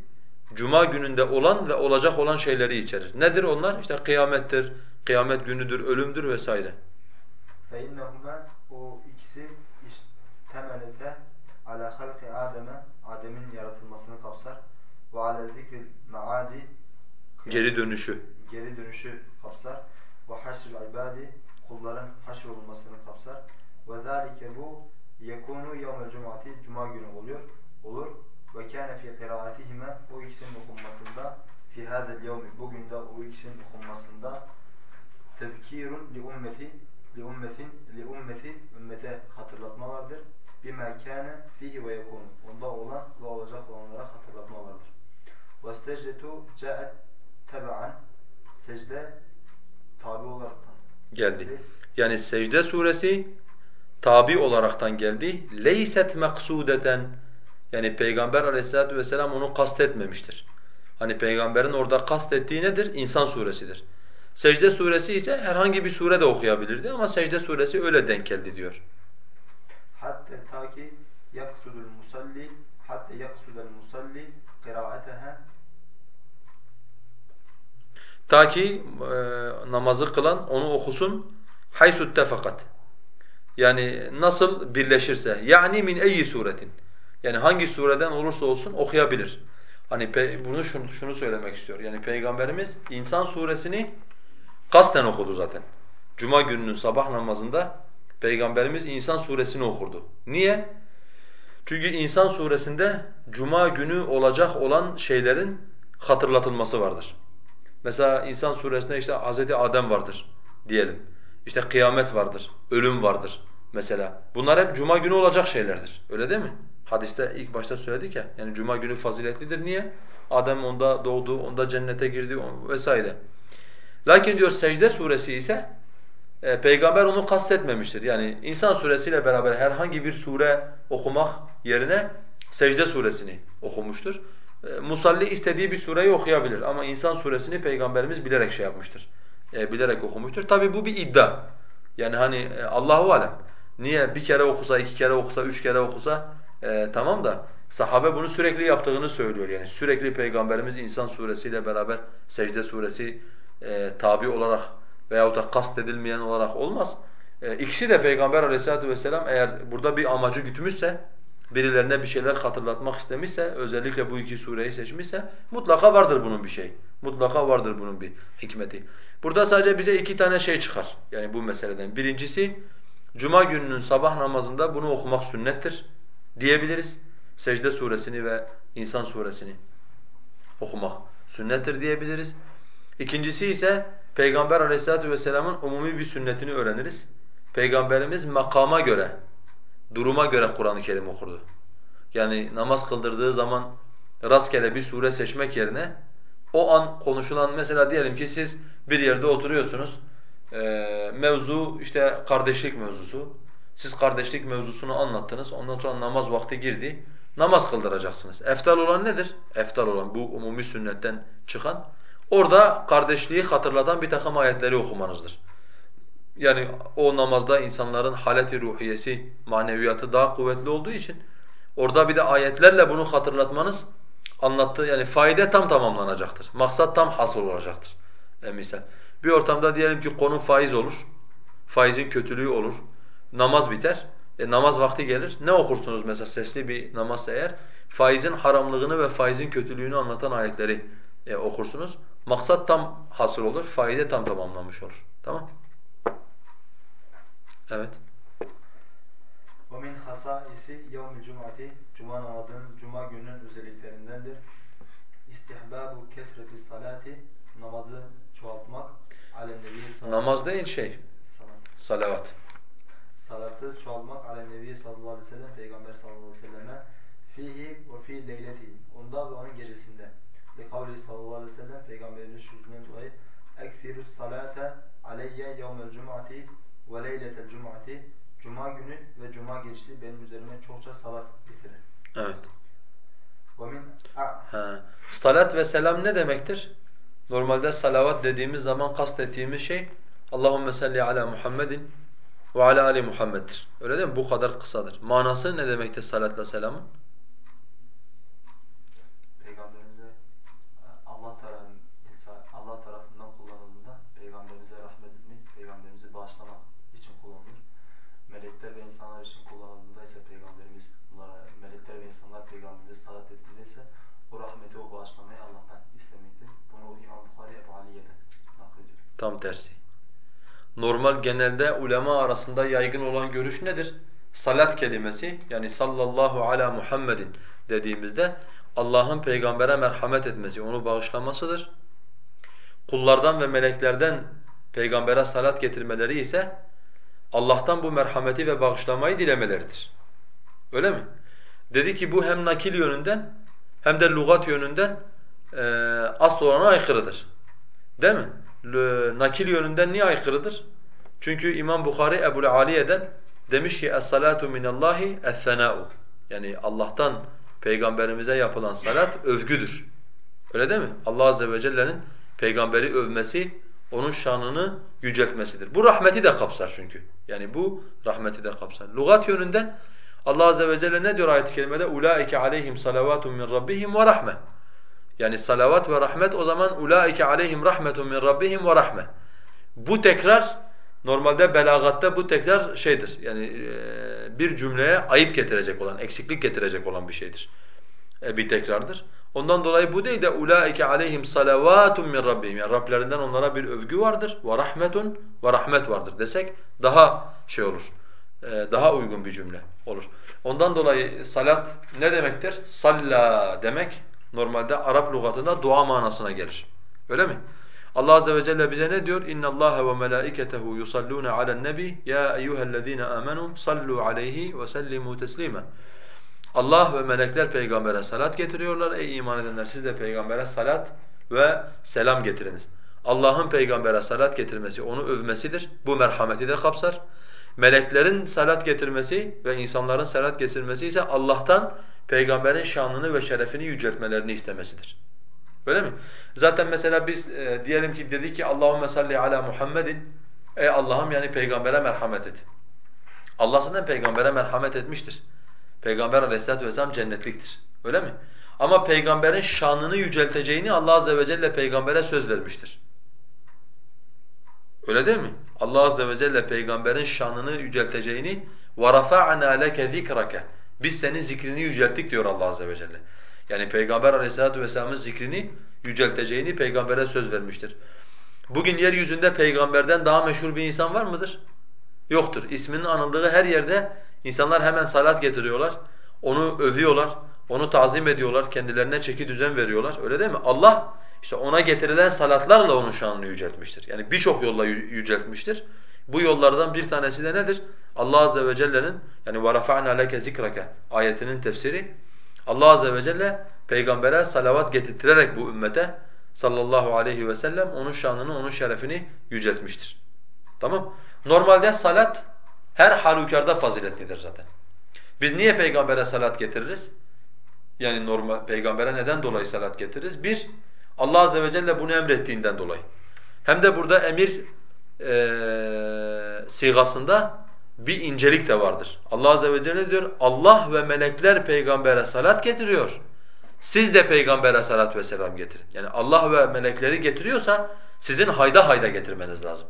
[SPEAKER 2] cuma gününde olan ve olacak olan şeyleri içerir. Nedir onlar? İşte kıyamettir, kıyamet günüdür, ölümdür vesaire.
[SPEAKER 1] فَاِنَّهُمَا O ikisi temelete ala halki Adem'e Adem'in yaratılmasını kapsar ve ala zikril maadi
[SPEAKER 2] Geri dönüşü.
[SPEAKER 1] geri dönüşü kapsar ve haşril ibadi kulların haşr olunmasını kapsar ve zalike bu yekunu yevmel cumati cuma günü oluyor olur ve kâne fi kıraatihime o ikisinin okunmasında fi hâzel yevmi bugün de o ikisinin okunmasında tezkirun li ummeti li ummetin li ummeti ümmete hatırlatma vardır. Bima kana fihi ve yekun. Onda olan ve olacak olanlara hatırlatma vardır. Ve secdetu ca'et tebe'an secde tabi olarak
[SPEAKER 2] Geldi. Yani secde suresi tabi olaraktan geldi. Leyset maksudeten yani Peygamber aleyhissalatu vesselam onu kastetmemiştir. Hani Peygamberin orada kastettiği nedir? İnsan suresidir. Secde suresi ise herhangi bir sure de okuyabilirdi ama secde suresi öyle denk geldi diyor.
[SPEAKER 1] Hatta ta ki yaksudul musalli hatta yaksudul musalli kıraateha
[SPEAKER 2] Ta ki e, namazı kılan onu okusun haysut tefakat. Yani nasıl birleşirse. Yani min eyyi suretin. Yani hangi sureden olursa olsun okuyabilir. Hani bunu şunu, şunu söylemek istiyor. Yani Peygamberimiz İnsan suresini kasten okudu zaten. Cuma gününün sabah namazında Peygamberimiz İnsan suresini okurdu. Niye? Çünkü İnsan suresinde Cuma günü olacak olan şeylerin hatırlatılması vardır. Mesela İnsan suresinde işte Hz. Adem vardır diyelim. İşte kıyamet vardır, ölüm vardır mesela. Bunlar hep Cuma günü olacak şeylerdir. Öyle değil mi? Hadiste ilk başta söyledik ya. Yani Cuma günü faziletlidir. Niye? Adem onda doğdu, onda cennete girdi vesaire. Lakin diyor secde suresi ise e, peygamber onu kastetmemiştir. Yani insan suresiyle beraber herhangi bir sure okumak yerine secde suresini okumuştur. E, musalli istediği bir sureyi okuyabilir ama insan suresini peygamberimiz bilerek şey yapmıştır. E, bilerek okumuştur. Tabi bu bir iddia. Yani hani e, Allahu alem. Niye bir kere okusa, iki kere okusa, üç kere okusa e, tamam da sahabe bunu sürekli yaptığını söylüyor. Yani sürekli peygamberimiz insan suresiyle beraber secde suresi e, tabi olarak veyahut da kast edilmeyen olarak olmaz. E, ikisi de Peygamber aleyhissalatu vesselam eğer burada bir amacı gütmüşse, birilerine bir şeyler hatırlatmak istemişse, özellikle bu iki sureyi seçmişse mutlaka vardır bunun bir şey. Mutlaka vardır bunun bir hikmeti. Burada sadece bize iki tane şey çıkar yani bu meseleden. Birincisi, Cuma gününün sabah namazında bunu okumak sünnettir diyebiliriz. Secde suresini ve İnsan suresini okumak sünnettir diyebiliriz. İkincisi ise Peygamber aleyhissalatu vesselamın umumi bir sünnetini öğreniriz. Peygamberimiz makama göre, duruma göre Kur'an-ı Kerim okurdu. Yani namaz kıldırdığı zaman rastgele bir sure seçmek yerine o an konuşulan mesela diyelim ki siz bir yerde oturuyorsunuz. E, mevzu işte kardeşlik mevzusu. Siz kardeşlik mevzusunu anlattınız. Ondan sonra namaz vakti girdi. Namaz kıldıracaksınız. Eftal olan nedir? Eftal olan bu umumi sünnetten çıkan Orada kardeşliği hatırlatan bir takım ayetleri okumanızdır. Yani o namazda insanların haleti ruhiyesi, maneviyatı daha kuvvetli olduğu için orada bir de ayetlerle bunu hatırlatmanız anlattığı yani faide tam tamamlanacaktır. Maksat tam hasıl olacaktır. E misal. Bir ortamda diyelim ki konu faiz olur. Faizin kötülüğü olur Namaz biter. E, namaz vakti gelir. Ne okursunuz mesela sesli bir namaz eğer? Faizin haramlığını ve faizin kötülüğünü anlatan ayetleri e, okursunuz. Maksat tam hasıl olur, faide tam tamamlanmış olur. Tamam? Evet.
[SPEAKER 1] وَمِنْ خَصَائِسِ يَوْمِ الْجُمْعَةِ Cuma namazının Cuma gününün özelliklerindendir. İstihbabu kesreti salati namazı çoğaltmak alennebi
[SPEAKER 2] Namaz değil şey.
[SPEAKER 1] Salat.
[SPEAKER 2] Salavat.
[SPEAKER 1] salatı çalmak alenevi sallallahu aleyhi ve sellem peygamber sallallahu aleyhi ve selleme fihi ve fi leyleti onda ve onun gecesinde li kavli sallallahu aleyhi ve sellem peygamberin sözünden dolayı eksirus salate aleyye yevmel cum'ati ve leyletel cum'ati cuma günü ve cuma gecesi benim üzerime çokça salat getirin.
[SPEAKER 2] Evet.
[SPEAKER 1] Ve
[SPEAKER 2] ha. Salat ve selam ne demektir? Normalde salavat dediğimiz zaman kastettiğimiz şey Allahümme salli ala Muhammedin ve ala ali Muhammed'dir. Öyle değil mi? Bu kadar kısadır. Manası ne demektir salatla selamın?
[SPEAKER 1] Peygamberimize Allah tarafından Allah tarafından kullanıldığında peygamberimize rahmet etmek, peygamberimizi bağışlamak için kullanılır. Melekler ve insanlar için kullanıldığında ise peygamberimiz bunlara melekler ve insanlar peygamberimize salat ettiğinde ise o rahmeti, o bağışlamayı Allah'tan istemektir. Bunu İmam Bukhari Ebu Aliye'den naklediyor.
[SPEAKER 2] Tam tersi. Normal genelde ulema arasında yaygın olan görüş nedir? Salat kelimesi yani sallallahu ala Muhammedin dediğimizde Allah'ın peygambere merhamet etmesi, onu bağışlamasıdır. Kullardan ve meleklerden peygambere salat getirmeleri ise Allah'tan bu merhameti ve bağışlamayı dilemeleridir. Öyle mi? Dedi ki bu hem nakil yönünden hem de lügat yönünden e, asıl olana aykırıdır. Değil mi? Nakil yönünden niye aykırıdır? Çünkü İmam Bukhari Ebu'l Aliye'den demiş ki es-salatu minallahi es-sena'u. Yani Allah'tan peygamberimize yapılan salat övgüdür. Öyle değil mi? Allah azze ve celle'nin peygamberi övmesi onun şanını yüceltmesidir. Bu rahmeti de kapsar çünkü. Yani bu rahmeti de kapsar. Lugat yönünden Allah azze ve celle ne diyor ayet-i kerimede? Ulaike aleyhim salavatun min rabbihim ve rahme. Yani salavat ve rahmet o zaman ulaike aleyhim rahmetun min rabbihim ve rahme. Bu tekrar normalde belagatta bu tekrar şeydir. Yani e, bir cümleye ayıp getirecek olan, eksiklik getirecek olan bir şeydir. E, bir tekrardır. Ondan dolayı bu değil de ulaike aleyhim salavatun min rabbihim. Yani Rablerinden onlara bir övgü vardır. Ve rahmetun ve rahmet vardır desek daha şey olur. E, daha uygun bir cümle olur. Ondan dolayı salat ne demektir? Salla demek normalde Arap lügatında dua manasına gelir. Öyle mi? Allah azze ve celle bize ne diyor? İnna Allaha ve melaiketehu yusalluna alen nebi ya eyyuhellezina amenu sallu aleyhi ve sellimu teslima. Allah ve melekler peygambere salat getiriyorlar. Ey iman edenler siz de peygambere salat ve selam getiriniz. Allah'ın peygambere salat getirmesi onu övmesidir. Bu merhameti de kapsar. Meleklerin salat getirmesi ve insanların salat getirmesi ise Allah'tan peygamberin şanını ve şerefini yüceltmelerini istemesidir. Öyle mi? Zaten mesela biz e, diyelim ki dedik ki Allahümme salli ala Muhammedin Ey Allah'ım yani peygambere merhamet et. Allah zaten peygambere merhamet etmiştir. Peygamber aleyhissalatu vesselam cennetliktir. Öyle mi? Ama peygamberin şanını yücelteceğini Allah azze ve celle peygambere söz vermiştir. Öyle değil mi? Allah azze ve celle peygamberin şanını yücelteceğini وَرَفَعْنَا لَكَ ذِكْرَكَ biz senin zikrini yücelttik diyor Allah azze ve celle. Yani Peygamber aleyhissalatu vesselamın zikrini yücelteceğini peygambere söz vermiştir. Bugün yeryüzünde peygamberden daha meşhur bir insan var mıdır? Yoktur. İsminin anıldığı her yerde insanlar hemen salat getiriyorlar. Onu övüyorlar, onu tazim ediyorlar, kendilerine çeki düzen veriyorlar. Öyle değil mi? Allah işte ona getirilen salatlarla onun şanını yüceltmiştir. Yani birçok yolla yüceltmiştir. Bu yollardan bir tanesi de nedir? Allah azze ve celle'nin yani وَرَفَعْنَا لَكَ ذِكْرَكَ ayetinin tefsiri. Allah azze ve celle peygambere salavat getirterek bu ümmete sallallahu aleyhi ve sellem onun şanını, onun şerefini yüceltmiştir. Tamam? Normalde salat her halükarda faziletlidir zaten. Biz niye peygambere salat getiririz? Yani normal peygambere neden dolayı salat getiririz? Bir, Allah azze ve celle bunu emrettiğinden dolayı. Hem de burada emir e, sigasında bir incelik de vardır. Allah azze ve celle diyor Allah ve melekler peygambere salat getiriyor. Siz de peygambere salat ve selam getirin. Yani Allah ve melekleri getiriyorsa sizin hayda hayda getirmeniz lazım.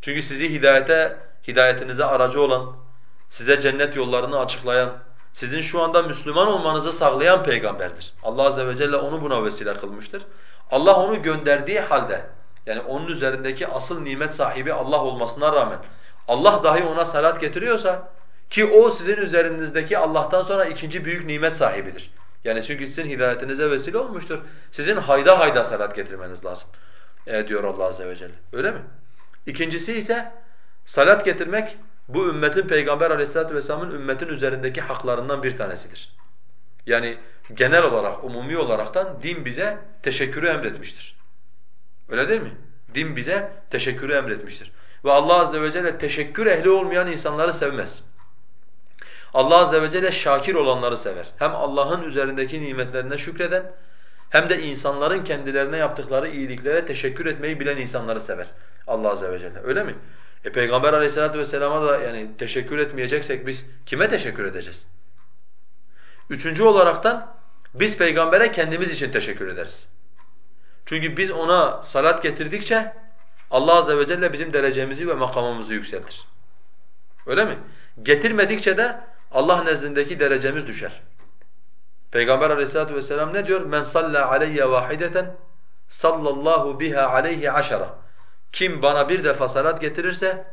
[SPEAKER 2] Çünkü sizi hidayete, hidayetinize aracı olan, size cennet yollarını açıklayan, sizin şu anda Müslüman olmanızı sağlayan peygamberdir. Allah azze ve celle onu buna vesile kılmıştır. Allah onu gönderdiği halde yani onun üzerindeki asıl nimet sahibi Allah olmasına rağmen Allah dahi ona salat getiriyorsa ki o sizin üzerinizdeki Allah'tan sonra ikinci büyük nimet sahibidir. Yani çünkü sizin hidayetinize vesile olmuştur. Sizin hayda hayda salat getirmeniz lazım e, diyor Allah azze ve celle. Öyle mi? İkincisi ise salat getirmek bu ümmetin Peygamber aleyhissalatu vesselamın ümmetin üzerindeki haklarından bir tanesidir. Yani genel olarak, umumi olaraktan din bize teşekkürü emretmiştir. Öyle değil mi? Din bize teşekkürü emretmiştir. Ve Allah azze ve celle teşekkür ehli olmayan insanları sevmez. Allah azze ve celle şakir olanları sever. Hem Allah'ın üzerindeki nimetlerine şükreden hem de insanların kendilerine yaptıkları iyiliklere teşekkür etmeyi bilen insanları sever Allah azze ve celle. Öyle mi? E Peygamber aleyhissalatu vesselama da yani teşekkür etmeyeceksek biz kime teşekkür edeceğiz? Üçüncü olaraktan biz peygambere kendimiz için teşekkür ederiz. Çünkü biz ona salat getirdikçe Allah azze ve celle bizim derecemizi ve makamımızı yükseltir. Öyle mi? Getirmedikçe de Allah nezdindeki derecemiz düşer. Peygamber aleyhissalatu vesselam ne diyor? Men salla aleyye vahideten sallallahu biha aleyhi aşara. Kim bana bir defa salat getirirse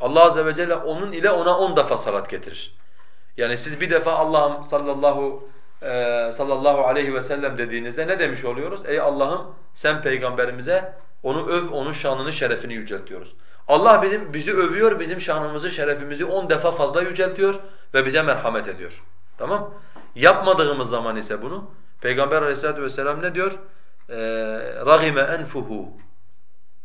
[SPEAKER 2] Allah azze ve celle onun ile ona on defa salat getirir. Yani siz bir defa Allah'ım sallallahu e, sallallahu aleyhi ve sellem dediğinizde ne demiş oluyoruz? Ey Allah'ım sen peygamberimize onu öv, onun şanını, şerefini yüceltiyoruz. Allah bizim bizi övüyor, bizim şanımızı, şerefimizi on defa fazla yüceltiyor ve bize merhamet ediyor. Tamam? Yapmadığımız zaman ise bunu Peygamber Aleyhissalatu vesselam ne diyor? Ee, Ragime enfuhu.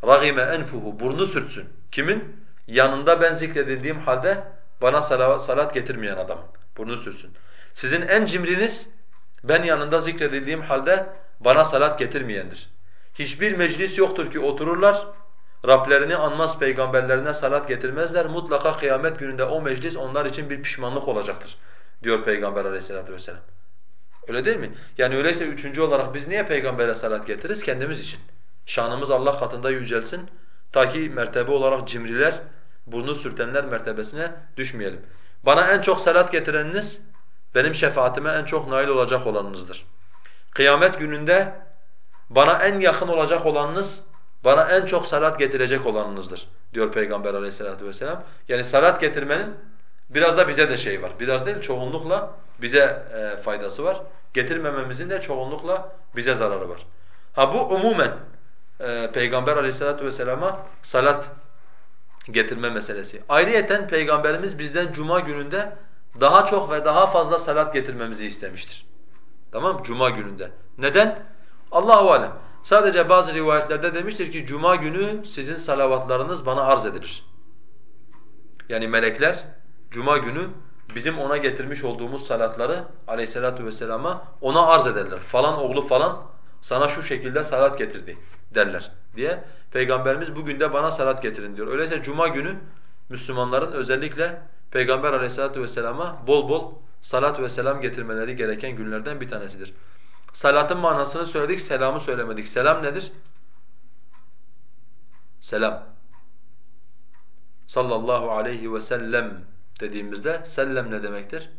[SPEAKER 2] Ragime enfuhu. Burnu sürtsün. Kimin? Yanında ben zikredildiğim halde bana salat getirmeyen adamın. Burnu sürtsün. Sizin en cimriniz ben yanında zikredildiğim halde bana salat getirmeyendir. Hiçbir meclis yoktur ki otururlar, Rablerini anmaz peygamberlerine salat getirmezler. Mutlaka kıyamet gününde o meclis onlar için bir pişmanlık olacaktır diyor Peygamber aleyhissalatu vesselam. Öyle değil mi? Yani öyleyse üçüncü olarak biz niye peygambere salat getiririz? Kendimiz için. Şanımız Allah katında yücelsin. Ta ki mertebe olarak cimriler, burnu sürtenler mertebesine düşmeyelim. Bana en çok salat getireniniz, benim şefaatime en çok nail olacak olanınızdır. Kıyamet gününde bana en yakın olacak olanınız, bana en çok salat getirecek olanınızdır diyor Peygamber aleyhissalatu vesselam. Yani salat getirmenin biraz da bize de şey var. Biraz değil çoğunlukla bize e, faydası var. Getirmememizin de çoğunlukla bize zararı var. Ha bu umumen e, Peygamber aleyhissalatu vesselama salat getirme meselesi. Ayrıyeten Peygamberimiz bizden cuma gününde daha çok ve daha fazla salat getirmemizi istemiştir. Tamam Cuma gününde. Neden? Allahu alem. Sadece bazı rivayetlerde demiştir ki cuma günü sizin salavatlarınız bana arz edilir. Yani melekler cuma günü bizim ona getirmiş olduğumuz salatları aleyhissalatu vesselama ona arz ederler. Falan oğlu falan sana şu şekilde salat getirdi derler diye. Peygamberimiz bugün de bana salat getirin diyor. Öyleyse cuma günü Müslümanların özellikle Peygamber aleyhissalatu vesselama bol bol salat ve selam getirmeleri gereken günlerden bir tanesidir. Salatın manasını söyledik, selamı söylemedik. Selam nedir? Selam. Sallallahu aleyhi ve sellem dediğimizde sellem ne demektir?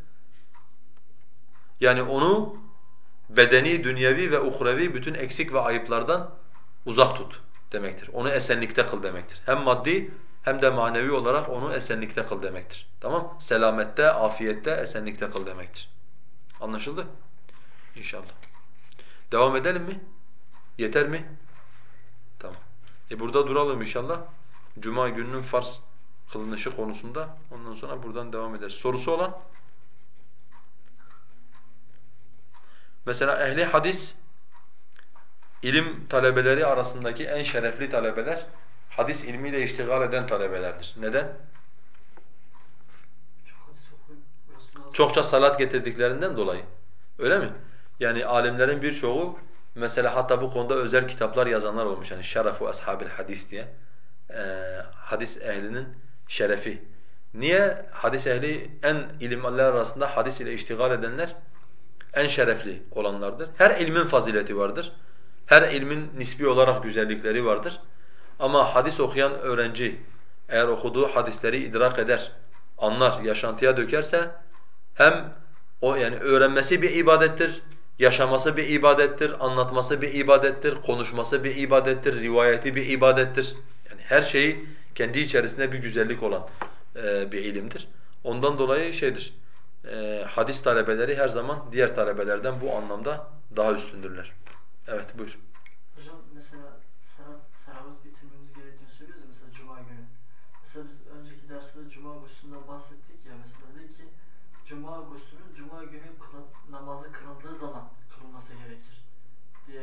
[SPEAKER 2] Yani onu bedeni, dünyevi ve uhrevi bütün eksik ve ayıplardan uzak tut demektir. Onu esenlikte kıl demektir. Hem maddi hem de manevi olarak onu esenlikte kıl demektir. Tamam? Selamette, afiyette, esenlikte kıl demektir. Anlaşıldı? İnşallah. Devam edelim mi? Yeter mi? Tamam. E burada duralım inşallah. Cuma gününün farz kılınışı konusunda. Ondan sonra buradan devam ederiz. Sorusu olan? Mesela ehli hadis ilim talebeleri arasındaki en şerefli talebeler hadis ilmiyle iştigal eden talebelerdir. Neden? Çokça salat getirdiklerinden dolayı. Öyle mi? Yani alimlerin birçoğu mesela hatta bu konuda özel kitaplar yazanlar olmuş. Yani şerefu ashabil hadis diye. Ee, hadis ehlinin şerefi. Niye? Hadis ehli en ilimler arasında hadis ile iştigal edenler en şerefli olanlardır. Her ilmin fazileti vardır. Her ilmin nispi olarak güzellikleri vardır. Ama hadis okuyan öğrenci eğer okuduğu hadisleri idrak eder, anlar, yaşantıya dökerse hem o yani öğrenmesi bir ibadettir, yaşaması bir ibadettir, anlatması bir ibadettir, konuşması bir ibadettir, rivayeti bir ibadettir. Yani her şeyi kendi içerisinde bir güzellik olan e, bir ilimdir. Ondan dolayı şeydir, e, hadis talebeleri her zaman diğer talebelerden bu anlamda daha üstündürler. Evet buyur.
[SPEAKER 3] Hocam mesela salat, sahabat bitirmemiz gerektiğini söylüyoruz ya mesela cuma günü. Mesela biz önceki derste cuma guslünden bahsettik ya mesela dedi ki cuma kılı, namazı kılındığı zaman kılınması gerekir diye.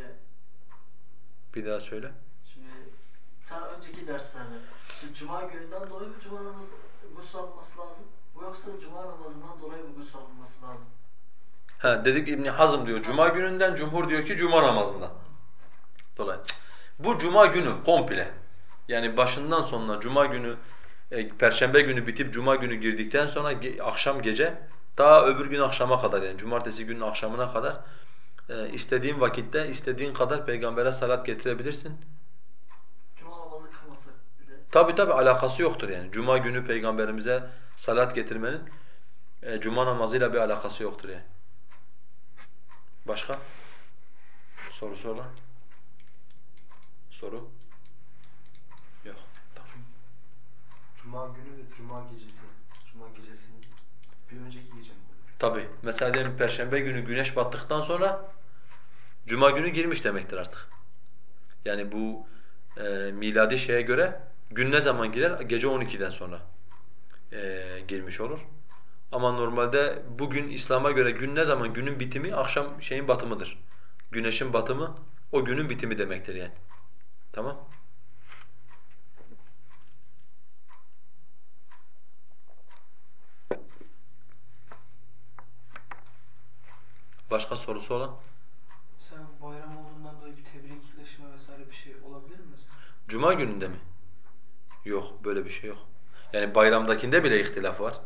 [SPEAKER 2] Bir daha söyle.
[SPEAKER 3] Şimdi ta önceki derslerde cuma gününden dolayı mı cuma namazı gusül alınması lazım? Bu yoksa cuma namazından dolayı mı gusül alınması lazım?
[SPEAKER 2] Ha dedik İbn Hazm diyor cuma gününden, cumhur diyor ki cuma namazından. Dolayı. Bu cuma günü komple. Yani başından sonuna cuma günü e, perşembe günü bitip cuma günü girdikten sonra ge- akşam gece ta öbür gün akşama kadar yani cumartesi günün akşamına kadar e, istediğin vakitte istediğin kadar peygambere salat getirebilirsin.
[SPEAKER 3] Cuma namazı kılmasak bile
[SPEAKER 2] Tabi tabi alakası yoktur yani. Cuma günü peygamberimize salat getirmenin e, cuma namazıyla bir alakası yoktur yani. Başka? Soru sorulan? Soru? Yok. Tamam.
[SPEAKER 1] Cuma günü ve Cuma gecesi. Cuma gecesinin bir önceki gece mi oluyor?
[SPEAKER 2] Tabi. Mesela diyelim perşembe günü güneş battıktan sonra cuma günü girmiş demektir artık. Yani bu e, miladi şeye göre gün ne zaman girer? Gece 12'den sonra e, girmiş olur. Ama normalde bugün İslam'a göre gün ne zaman? Günün bitimi akşam şeyin batımıdır. Güneşin batımı o günün bitimi demektir yani. Tamam? Başka sorusu olan?
[SPEAKER 4] Mesela bayram olduğundan dolayı bir tebrikleşme vesaire bir şey olabilir mi mesela?
[SPEAKER 2] Cuma gününde mi? Yok, böyle bir şey yok. Yani bayramdakinde bile ihtilaf var.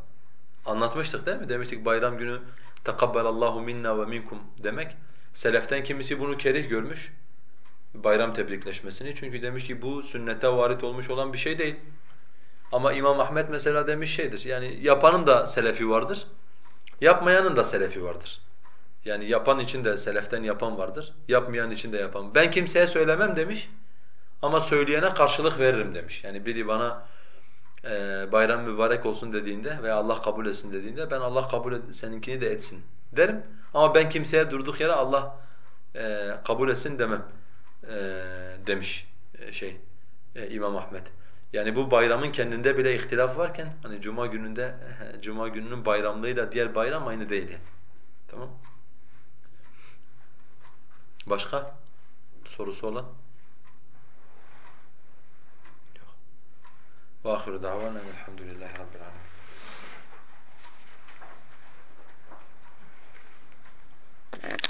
[SPEAKER 2] Anlatmıştık değil mi? Demiştik bayram günü takabbelallahu minna ve minkum demek. Seleften kimisi bunu kerih görmüş. Bayram tebrikleşmesini. Çünkü demiş ki bu sünnete varit olmuş olan bir şey değil. Ama İmam Ahmed mesela demiş şeydir. Yani yapanın da selefi vardır. Yapmayanın da selefi vardır. Yani yapan için de seleften yapan vardır. Yapmayan için de yapan. Ben kimseye söylemem demiş. Ama söyleyene karşılık veririm demiş. Yani biri bana e, bayram mübarek olsun dediğinde veya Allah kabul etsin dediğinde ben Allah kabul et, seninkini de etsin derim. Ama ben kimseye durduk yere Allah e, kabul etsin demem e, demiş e, şey e, İmam Ahmed. Yani bu bayramın kendinde bile ihtilaf varken hani cuma gününde cuma gününün bayramlığıyla diğer bayram aynı değil. Tamam? Başka sorusu olan? Yok. Ve ahiru davana elhamdülillahi rabbil alemin. Thank